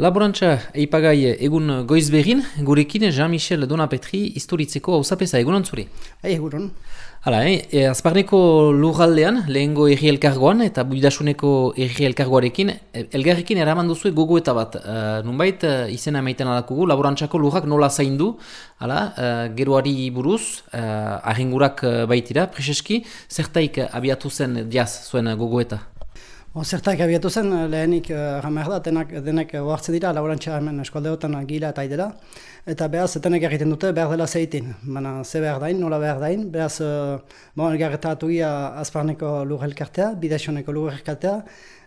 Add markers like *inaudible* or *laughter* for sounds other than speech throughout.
Laborantza eipagai egun goizberin, gurekin Jean-Michel Donapetri historitzeko hausapesa egun ontzuri. Hai, egunon. Hala, eh, e, azparneko lurraldean, lehengo erri elkargoan eta buidasuneko erri elkargoarekin, elgarrekin eraman duzu gogo eta bat. Uh, nunbait, uh, izena emaiten alakugu, laborantzako lurrak nola zaindu, hala, uh, geroari buruz, uh, ahingurak baitira, preseski, zertaik abiatu zen diaz zuen gogo zertak abiatu zen, lehenik uh, da, denak, denek oartzen dira, laborantza hemen eskoldeotan gila eta aidela. Eta behaz, denek egiten dute behar dela zeitin. Baina, ze behar dain, nola behar dain. Behaz, uh, bon, elgarretatu ia azparneko lur elkartea, bidexoneko lur elkartea.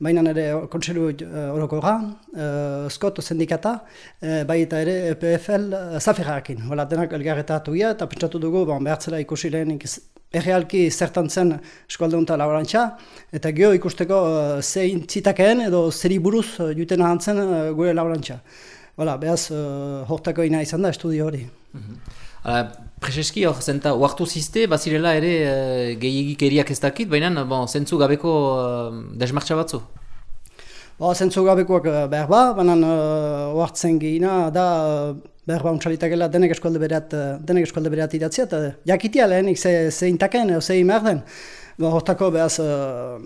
Baina ere kontselu uh, orokorra, uh, Skot sindikata, uh, bai eta ere EPFL uh, zafirarekin. denak elgarretatu ia, eta pentsatu dugu, bon, behar zela ikusi lehenik errealki zertan zen eskualdeunta laborantza, eta geho ikusteko uh, zein zitakeen edo zeri buruz uh, juten ahantzen uh, gure laborantza. Hala, behaz, uh, hortako ina izan da estudio hori. Mm -hmm. Prezeski hor zenta, uartu ziste, bazirela ere uh, gehiagik eriak ez dakit, baina bon, zentzu gabeko uh, desmartza batzu? Ba, zentzu gabekoak behar ba, baina uh, uartzen gehina da behar ba untxalitakela denek eskualde bereat, eh, denek eskualde bereat idatzia, eta jakitia lehenik ze, ze intaken, ze imar den. Ba, hortako behaz, uh,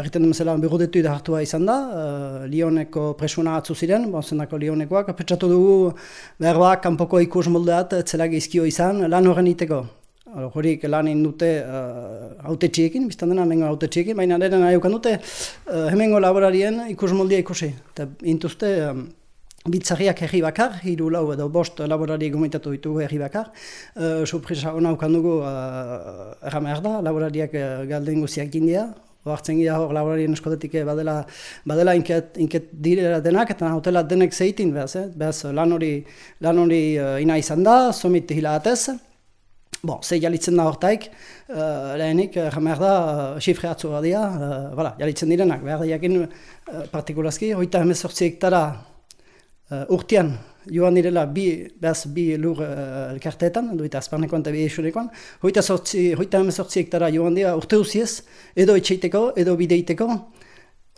erriten duen zela, birudetu da hartua izan da, uh, Lioneko presuna atzu ziren, bon, zendako Lionekoak, apetsatu dugu behar ba, kanpoko ikus moldeat, zela gizkio izan, lan horren iteko. Horik lan dute uh, haute txiekin, biztan dena hemengo haute txiekin, baina dena nahi dute uh, hemengo laborarien ikus moldea ikusi. Eta intuzte, um, Bitzarriak herri bakar, hiru lau edo bost laborari gomitatu ditugu herri bakar. Uh, Surpresa hona ukandugu uh, erramer da, laborariak uh, galden guziak jindia. Oartzen gira hor laborarien eskoletik badela, badela inket, inket direla denak, eta hotela denek zeitin, behaz, eh? behaz lan hori, lan hori uh, ina izan da, somit hila atez. Bon, zei jalitzen da hortaik, uh, lehenik, erramer da, uh, xifre dira, uh, voilà, jalitzen direnak, behar jakin uh, partikulazki, hoita hemezortzi hektara uh, urtean joan direla bi, behaz, bi lur uh, elkarteetan, duita azparnekoan eta bi esunekoan, hoita, sortzi, hoita sortzi hektara joan dira urte usiez, edo etxeiteko, edo bideiteko,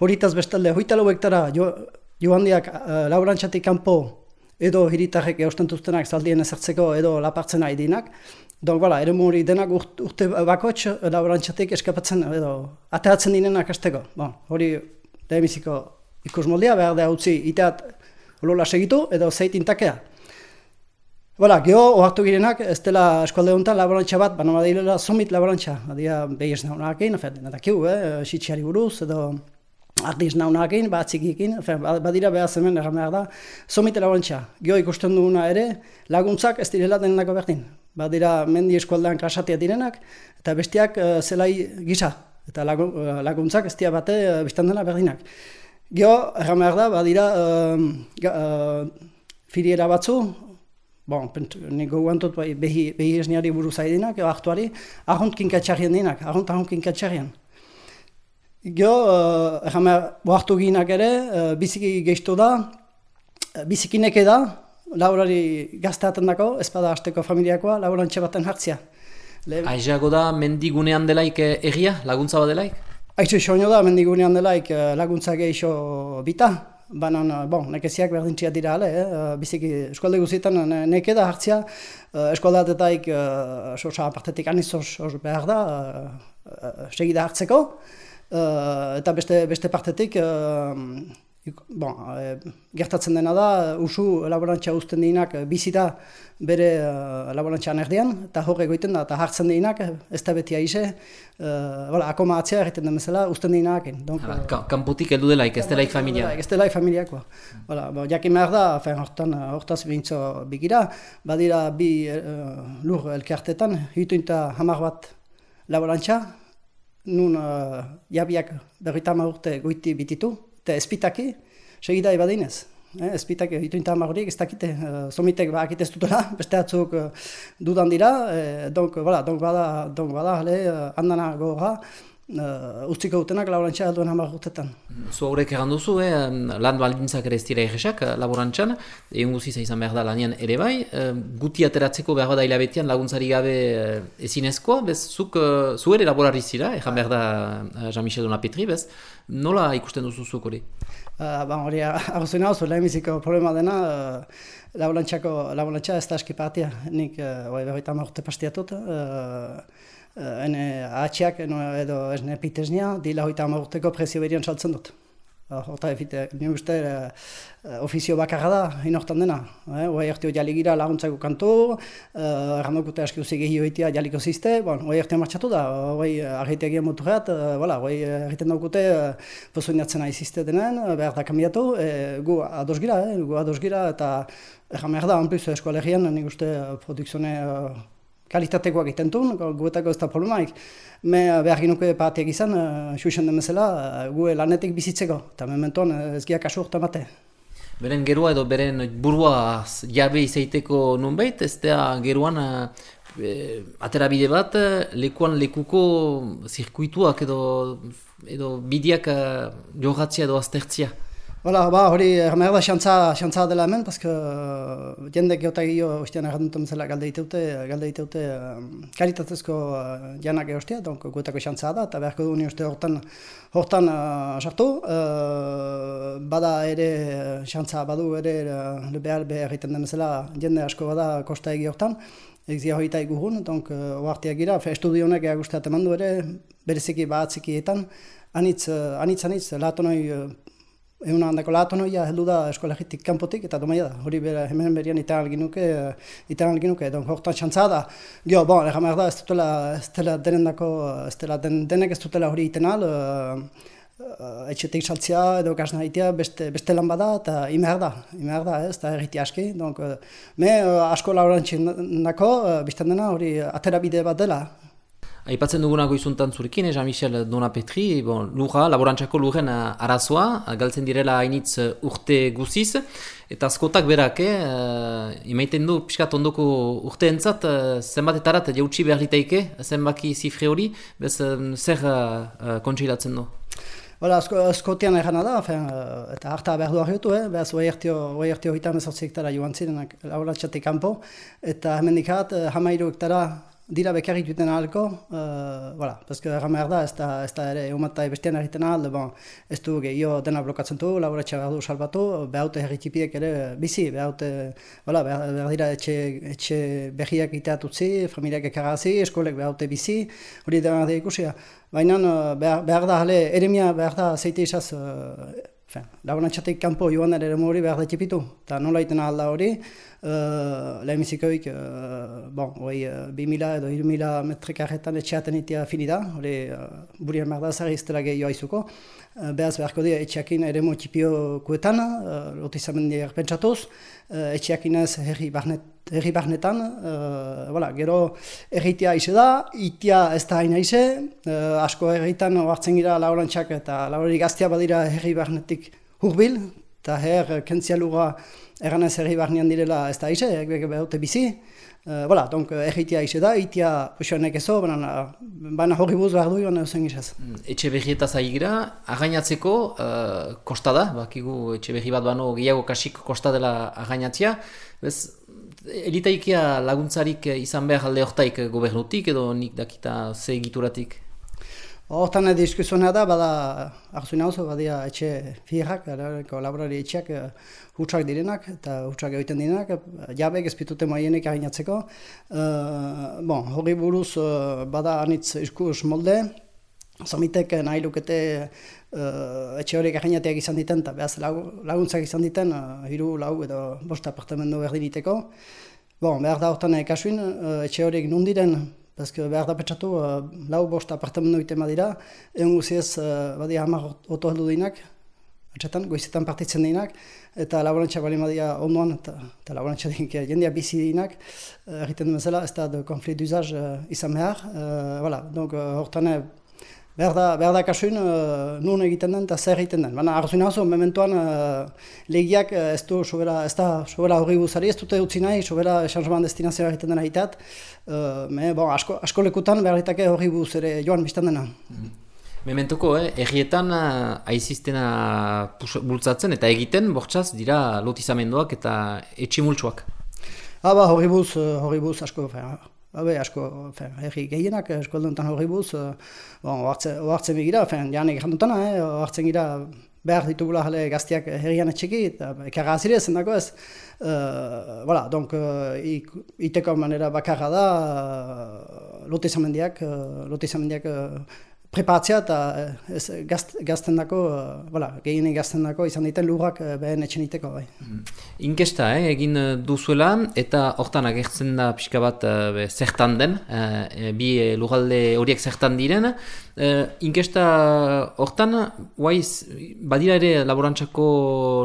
horitaz bestalde, hoita lau hektara jo, joan dira uh, laurantzatik kanpo, edo hiritarrek eustentuztenak zaldien ezertzeko, edo lapartzen dinak. Donk, bala, ere hori denak urte bakots laurantzatik eskapatzen, edo ateratzen dinenak azteko. Bon, hori lehemiziko ikus moldea, behar da utzi, iteat Olola segitu edo zeit intakea. Voilà, geho, ohartu girenak, ez dela eskualde honetan laborantza bat, baina badilela somit laborantza. Badia behiz naunakin, natakiu, eh, sitxiari buruz, edo ardiz naunakin, batzikiekin, badira behar zemen erramehar da, somit laborantza. Geho ikusten duguna ere, laguntzak ez direla denenako berdin. Badira mendi eskualdean krasatia direnak, eta bestiak uh, zelai gisa. Eta eh, laguntzak ez dira bate uh, biztan dena berdinak. Gio, erran da, badira, uh, uh, firiera batzu, bon, pent, nego guantut bai, behi, behi esniari buru zaidinak, eo aktuari, ahont kinkatxarrien dinak, ahont ahont kinkatxarrien. Gio, uh, erran behar, ginak ere, uh, biziki gehistu da, uh, biziki neke da, laurari gazteaten dako, espada hasteko familiakoa, laurantxe baten hartzia. Aizago da, mendigunean delaik egia, laguntza bat delaik? Aizu soño da, mendigunean delaik eh, laguntza gehiago bita, baina, eh, bon, nekeziak berdintxia dira, ale, eh? biziki eskualde guzietan neke da hartzia, eskualdeatetaik sosa apartetik aniz behar da, segida hartzeko, eta beste, beste partetik, bon, e, gertatzen dena da, usu laborantza uzten dinak bizita bere uh, laborantza erdian, eta horre goiten da, eta hartzen dinak, ez da beti aize, uh, akoma atzea egiten den bezala, uzten dinak. Ka, kamputik heldu delaik, ez delaik familia. Ez delaik familiakoa. Hala, bo, jakin behar da, fein hortan, hortaz bintzo bigira, badira bi uh, lur elkartetan, hituinta hamar bat laborantza, nun uh, jabiak berritama urte goiti bititu, eta espitaki, segida ebadinez. Eh, espitaki, hitu intan ez dakite, uh, somitek bakit ez dutela, *laughs* beste atzuk uh, dudan dira, eh, donk, bada, donk bada, donk bada, hale, uh, andana gora, uh, ustiko dutenak laborantza helduen hamar urtetan. Zu horrek egan duzu, eh, lan baldintzak ere ez dira egesak laborantzan, egun guziz izan behar da lanian ere bai, eh, guti ateratzeko behar da hilabetean laguntzari gabe eh, ezinezkoa, bez, zuk, uh, zu ere laborari zira, egan behar da uh, Jean-Michel Donapetri, bez, nola ikusten duzu zuk hori? Uh, ba, hori, agozuen hau, lehenbiziko problema dena, uh, laborantza ez da eski partia, nik, uh, bai, berroita urte pastiatut, uh, Uh, ene ahatxeak edo ez ne piteznia, dila hoita amagurteko prezio berian saltzen dut. Horta efite, nire uste uh, ofizio bakarra da, inortan dena. Eh? Oa ertio jaligira laguntzako kantu, uh, errandokute aski uzi gehi hoitia jaliko zizte, bon, oa ertio martxatu da, oa argitegia motu gehat, uh, voilà, oa erriten daukute uh, pozoinatzen nahi zizte denen, behar da kambiatu, e, gu ados gira, eh? gu ados gira, eta erran behar da, anpiz eskoalegian, nik uste produkzione uh, kalitatekoak egiten duen, guetako ez da problemaik. Me behar ginuke patiak izan, uh, xuxen demezela, uh, gue lanetik bizitzeko, eta mementoan uh, ez giak asu urte Beren gerua edo beren burua jabe izaiteko nunbait, ez da geruan uh, atera bide bat, lekuan lekuko zirkuituak edo, edo bideak uh, jogatzia edo aztertzia. Hala, ba, hori ermer da xantza, xantza dela hemen, paske uh, jende geotak gio ostean errandutum zela galde iteute, galde iteute uh, karitatezko uh, janak eostea, donk guetako xantza da, eta beharko du uste hortan, hortan uh, sartu. Uh, bada ere xantza badu ere uh, behar behar egiten jende asko bada kosta egi hortan. Egzia hoita egurun, donk uh, oartiak gira, estudionek egusteat eman du ere, bereziki batzikietan, anitz, uh, anitz, anitz, latonoi uh, Egun handako lato noia heldu da eskolegitik kanpotik eta domaia da. Hori bera, hemen berian itan alginuke, itan alginuke, edo hortan txantza da. Gio, bon, egan behar da, ez dutela, ez dela denendako, ez dela den, denek ez dutela hori iten al, uh, uh, etxetik saltzia edo gasna itea beste, beste lan bada eta imehar da, imehar da, ez da erriti aski. Donc, uh, me uh, asko laurantxin nako, uh, biztan dena hori atera bide bat dela, Aipatzen duguna goizuntan zurekin, eh, Jean-Michel Donapetri, bon, lura, laborantzako luren eh, arazoa, galtzen direla hainitz eh, urte guziz, eta askotak berak, eh, imaiten du, piskat ondoko urte entzat, zenbat etarat jautsi behar liteike, zenbaki zifre hori, bez zer uh, kontsilatzen du? Hala, asko, askotian egana da, fen, eta harta behar duak jutu, eh? behaz oa ertio hitan ezortzik tara joan zirenak laborantzatik kanpo, eta hemen dikat, hamairu hektara dira bekarrik duten ahalko, uh, voilà, paske erra da, ez da, ez da ere eumatai bestean egiten ahal, bon, ez du gehiago dena blokatzen du, laboratxa behar du salbatu, behaute herritipiek ere bizi, behaute, voilà, behar, behar dira etxe, etxe behiak iteat utzi, familiak ekarrazi, eskolek behaute bizi, hori dena da ikusia. Baina behar, behar da, hale, eremia behar da zeite izaz, uh, laborantzatik kanpo joan ere hori behar da txipitu, eta nola iten ahal da hori, Uh, Lehemizikoik, uh, bon, oi, uh, 2000 edo 2000 metrekarretan etxeaten itea fini da, hori uh, burien marda zara iztela gehiago aizuko. Uh, behaz beharko dira etxeakin ere motxipio kuetan, uh, lotu izamen dira pentsatuz, uh, etxeakin ez herri, barnet, herri barnetan, uh, voilà, gero erritia ize da, itia ez da haina ize, uh, asko herritan hartzen gira laurantxak eta laurari gaztia badira herri barnetik hurbil, eta her kentzialura Egan ez erri barnean direla ez da ize, egbeke behaute bizi. Uh, voilà, donc erritia ize da, itia puxoanek ezo, baina, baina hori buz behar du joan eusen izaz. Mm, etxe berri eta zaigira, againatzeko uh, kosta da, bakigu etxe berri bat bano gehiago kasik kosta dela againatzia. Bez, elitaikia laguntzarik izan behar alde hortaik gobernutik edo nik dakita ze egituratik? Hortan diskusioa da, bada, arzuin hau badia etxe fierrak, kolaborari etxeak uh, hutsak direnak, eta hutsak egiten direnak, jabek ezpitute maienek ahinatzeko. Uh, bon, hori buruz, bada anitz iskus molde, Zomitek nahi lukete uh, etxe horiek ahinateak izan diten, eta behaz laguntzak izan diten, uh, hiru lau edo bost apartamendu berdiniteko. Bon, behar da hortan ekasuin, uh, etxe horiek nundiren Ezke behar da petsatu, uh, lau bost apartamendu itema dira, egun guziez, uh, badi hamar oto heldu dinak, atxetan, goizetan partitzen dinak, eta laborantza bali madia ondoan, eta, eta laborantza *laughs* dinak jendia bizi dinak, uh, egiten duen zela, ez da konflit duzaz uh, izan behar. Uh, voilà, donc, uh, hortan, behar da, behar da kasuin, uh, nun egiten den eta zer egiten den. Baina arzuin hau mementuan uh, legiak uh, ez du sobera, ez da sobera hori guzari, ez dute utzi nahi, sobera esanzoban destinazioa egiten dena Uh, me, bon, asko, asko lekutan behar ditake hori ere joan biztan dena. Mm Mementoko, eh? errietan aiziztena bultzatzen eta egiten, bortxaz, dira lotizamendoak eta etximultsuak. Ha, ba, hori buz, hori buz, asko, Habe, asko, fen, erri gehienak, eskualduntan hori buz, bon, oartzen begira, fen, janek jantutana, eh, oartzen gira, behar ditugula jale gaztiak herrian etxeki, eta ekarra azire ez. Uh, voilà, donc, uh, iteko manera bakarra da, uh, lote uh, lote uh, preparatzea eta eh, ez, gazt, gazten dako, uh, voilà, gehienik gazten dako izan diten lurrak uh, behen etxen iteko. Bai. Mm. Inkesta eh, egin duzuela eta hortan agertzen da pixka bat uh, zertan den, uh, bi lurralde horiek zertan diren. Uh, inkesta hortan, waiz, badira ere laborantzako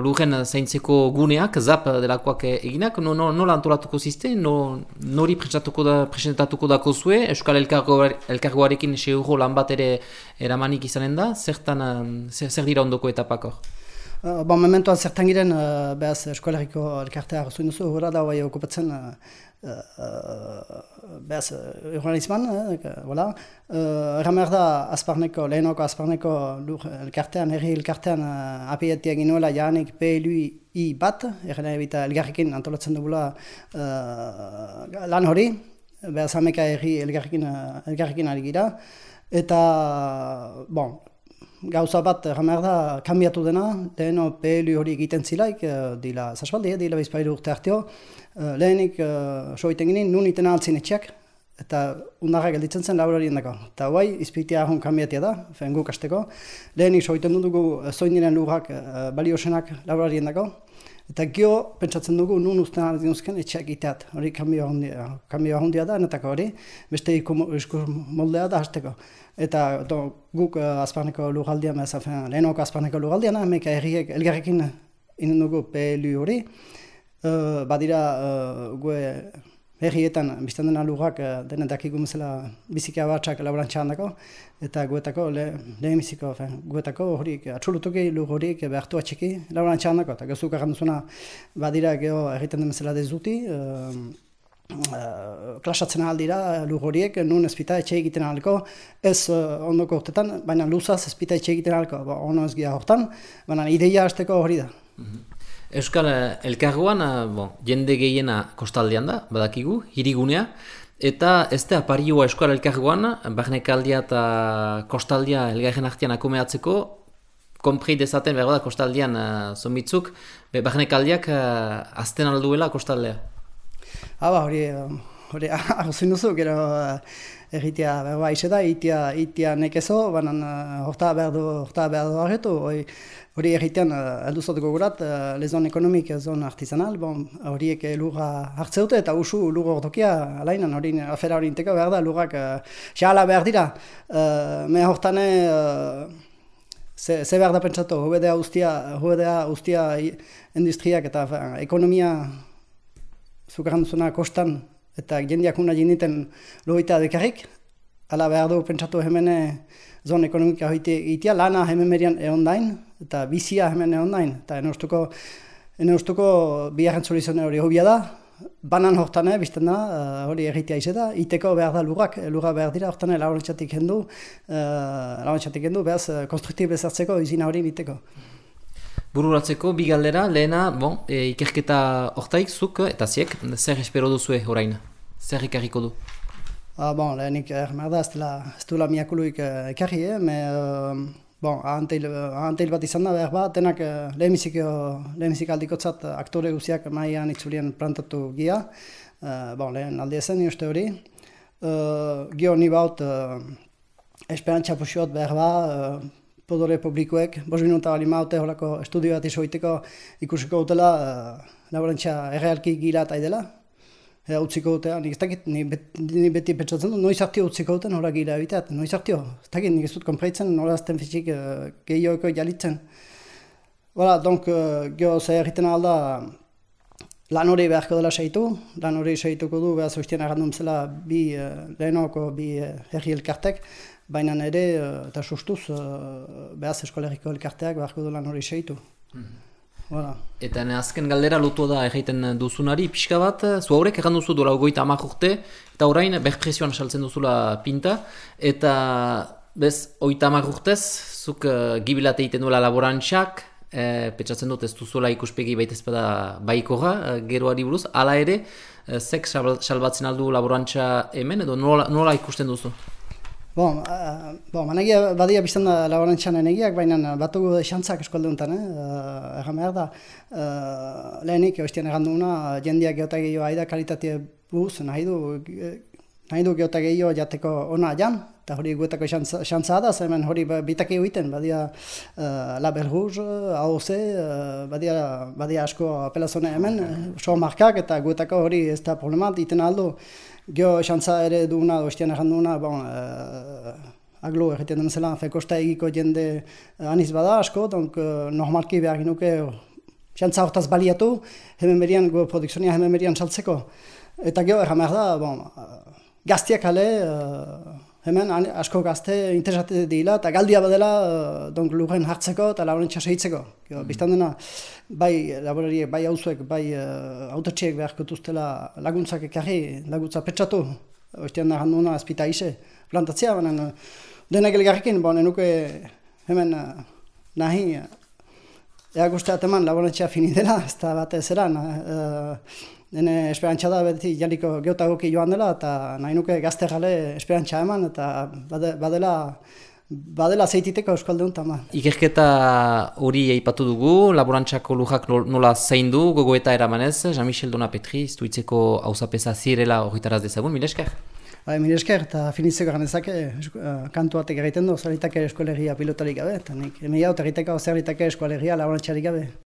lurren zaintzeko guneak, zap delakoak eginak, no, no, nola antolatuko ziste, no, nori presentatuko dako zue, Euskal Elkargoarekin euro lan bat ere eramanik izanen da, zertan, zer, zer dira ondoko etapak hor? Uh, bon, momentuan zertan giren, uh, behaz eskolariko elkartea hartu duzu, hori da bai okupatzen uh, uh, behaz urbanizman, uh, voilà. uh, eramer da azparneko, lehenoko azparneko lur elkartean, herri elkartean uh, apietia ginuela janik PLUI bat, erren ebita elgarrikin antolatzen dugula uh, lan hori, behaz ameka herri elgarrikin, uh, elgarrikin ari gira, Eta, bon, gauza bat, jamer da, kambiatu dena, leheno PLU hori egiten zilaik, uh, dila zasbaldi, eh, dila bizpailu urte hartio, uh, lehenik uh, soiten ginen, nun iten altzin etxeak, eta undarra gelditzen zen laborarien dako. Eta guai, izpitia ahon kambiatia da, fen guk asteko, lehenik soiten dugu zoiniren lurrak uh, baliosenak laborarien dako, Eta gio, pentsatzen dugu, nun usten aldin uzken etxeak iteat. Hori kambio ahondia, da, netako hori, beste iku moldea da hasteko. Eta do, guk uh, azparneko lugaldia, lehenoko azparneko lugaldia, hemeka erriek elgarrekin inen dugu PLU hori. Uh, badira, uh, gue herrietan biztan dena lugak uh, denen dakigu bezala bizikia batxak laborantxan dako, eta guetako, le, lehen biziko, guetako horiek, atxulutuki lur horiek behartu atxiki laborantxan dako, eta gozuk duzuna badira geho egiten den bezala dezuti, uh, uh, klasatzen aldira lur horiek, nun ezpita etxe egiten alko, ez uh, ondoko urtetan, baina luzaz ezpita etxe egiten alko, ba, ono ez gira hortan, baina ideia hasteko hori da. Mhm. Euskal Elkargoan, eh, bon, jende gehiena kostaldean da, badakigu, hirigunea, eta ez da aparioa Euskal Elkargoan, barnekaldia eta kostaldia elgarren artean akumeatzeko, kompri dezaten behar da kostaldian uh, zombitzuk, be barnekaldiak uh, azten alduela kostaldea. Haba, hori, hori, *laughs* arruzin duzu, gero egitea behar ba, da, itia, itia nekezo, banan horta behar du, horta behar du arretu, hori, uh, alduzot gogurat, uh, lezon ekonomik zon artizanal, bon, horiek lurra hartzeute eta usu lur ordokia, alainan, hori afera hori inteko behar da, lurrak xahala behar dira. Uh, me hortane, ze, ze behar da pentsatu, hobedea ustia, hobedea ustia industriak eta ekonomia zukarrantzuna kostan eta jendiak una jinditen loita dekarrik, ala behar du pentsatu hemene, zon ekonomika hoite itia, lana hemen merian egon dain, eta bizia hemen egon dain, eta ene ustuko, ene biharren hori hobia da, banan hortane, eh, bizten da, uh, hori erritia izeda, iteko behar da lurrak, lurra behar dira, hortane laurentzatik hendu, uh, laurentzatik hendu, behaz, konstruktib bezartzeko izina hori iteko. Bururatzeko, bi galdera, lehena, bon, e, ikerketa hortaik, zuk, eta ziek, zer espero duzue orain? Zer ikarriko du? Ah, bon, lehenik ermerda ez dela, ez dela miakuluik uh, ekarri, eh? me, uh, bon, ahanteil, bat izan da behar bat, denak uh, lehenbizik aldikotzat aktore guziak maian itzulien plantatu gia, uh, bon, lehen aldi ezen uste hori. Uh, gio ni baut, uh, esperantza pusiot behar bat, uh, podore publikoek, bos minuta bali maute holako estudio bat isoiteko ikusiko dutela, uh, laborantza errealki gila eta idela, Ea utziko dute, nik ez dakit, ni, ni beti petsatzen du, noiz hartio utziko dute, nora gira ebiteat, noiz hartio. Ez dakit, nik ez dut konpreitzen, nora azten fitxik uh, gehioeko jalitzen. Voilà, donc, uh, geho ze egiten alda, lan hori beharko dela seitu, lan hori seituko du, behaz ustien errandun zela bi uh, lehenoko, bi uh, herri elkartek, baina ere, uh, eta sustuz, uh, behaz eskoleriko elkarteak beharko du lan hori seitu. Mm Voilà. Eta azken galdera lotu da egiten duzunari, pixka bat, zu haurek egan duzu dola ogoita amak urte, eta orain berpresioan saltzen duzula pinta, eta bez, oita urtez, zuk uh, gibilate egiten duela laborantxak, e, petsatzen dut ez duzuela ikuspegi baita ezpada baikora, uh, geroari buruz, hala ere, uh, zek salbatzen aldu laborantxa hemen, edo nola, nola ikusten duzu? Bon, uh, bon, managia badia biztan da laborantxan enegiak, baina batugu xantzak eskualde honetan, eh? Uh, Erran behar da, uh, lehenik, oiztian erranduna, jendiak geotagia aida kalitatea buz, nahi du, nahi du geota gehiago jateko ona jan, eta hori guetako xantza da, hemen hori ba, bitake egiten, badia uh, Label Rouge, AOC, uh, badia, badia asko apelazone hemen, so markak, eta guetako hori ez da problemat, iten aldo, geho xantza ere duguna, ostian erran duguna, bon, uh, aglo egiten den zela, fekosta egiko jende uh, aniz bada asko, donk uh, normalki behar ginuke, xantza hortaz baliatu, hemen berian, go produksionia hemen berian saltzeko. Eta geho erran behar da, bon, gaztiak ale, uh, hemen asko gazte interesate dira, eta galdia badela uh, donk lurren hartzeko eta lauren txaseitzeko. Mm. Bistan dena, bai laborariek, bai hauzuek, bai uh, autotxiek beharko duztela laguntzak ekarri, laguntza petsatu, oiztean nahan duna azpita ise, plantatzea, baina denak elgarrekin, bon, enuke hemen uh, nahi, ea guztiat eman laborantxea fini dela, *laughs* ez da bat ez eran, uh, Nene esperantza da beti janiko geotagoki joan dela eta nahi nuke gazte gale esperantza eman eta badela badela zeititeko euskalde honetan. Ba. Ikerketa hori eipatu dugu, laborantzako lujak nola zein du, gogoeta eramanez, Jean-Michel Dona Petri, iztuitzeko hausapesa zirela horretaraz dezagun, mil esker? Bai, mil esker, eta finitzeko ganezake, uh, kantu batek egiten du, zerritake eskolegia pilotarik gabe, eta nik, emi hau, egiteko zerritake eskolegia laborantzarik gabe.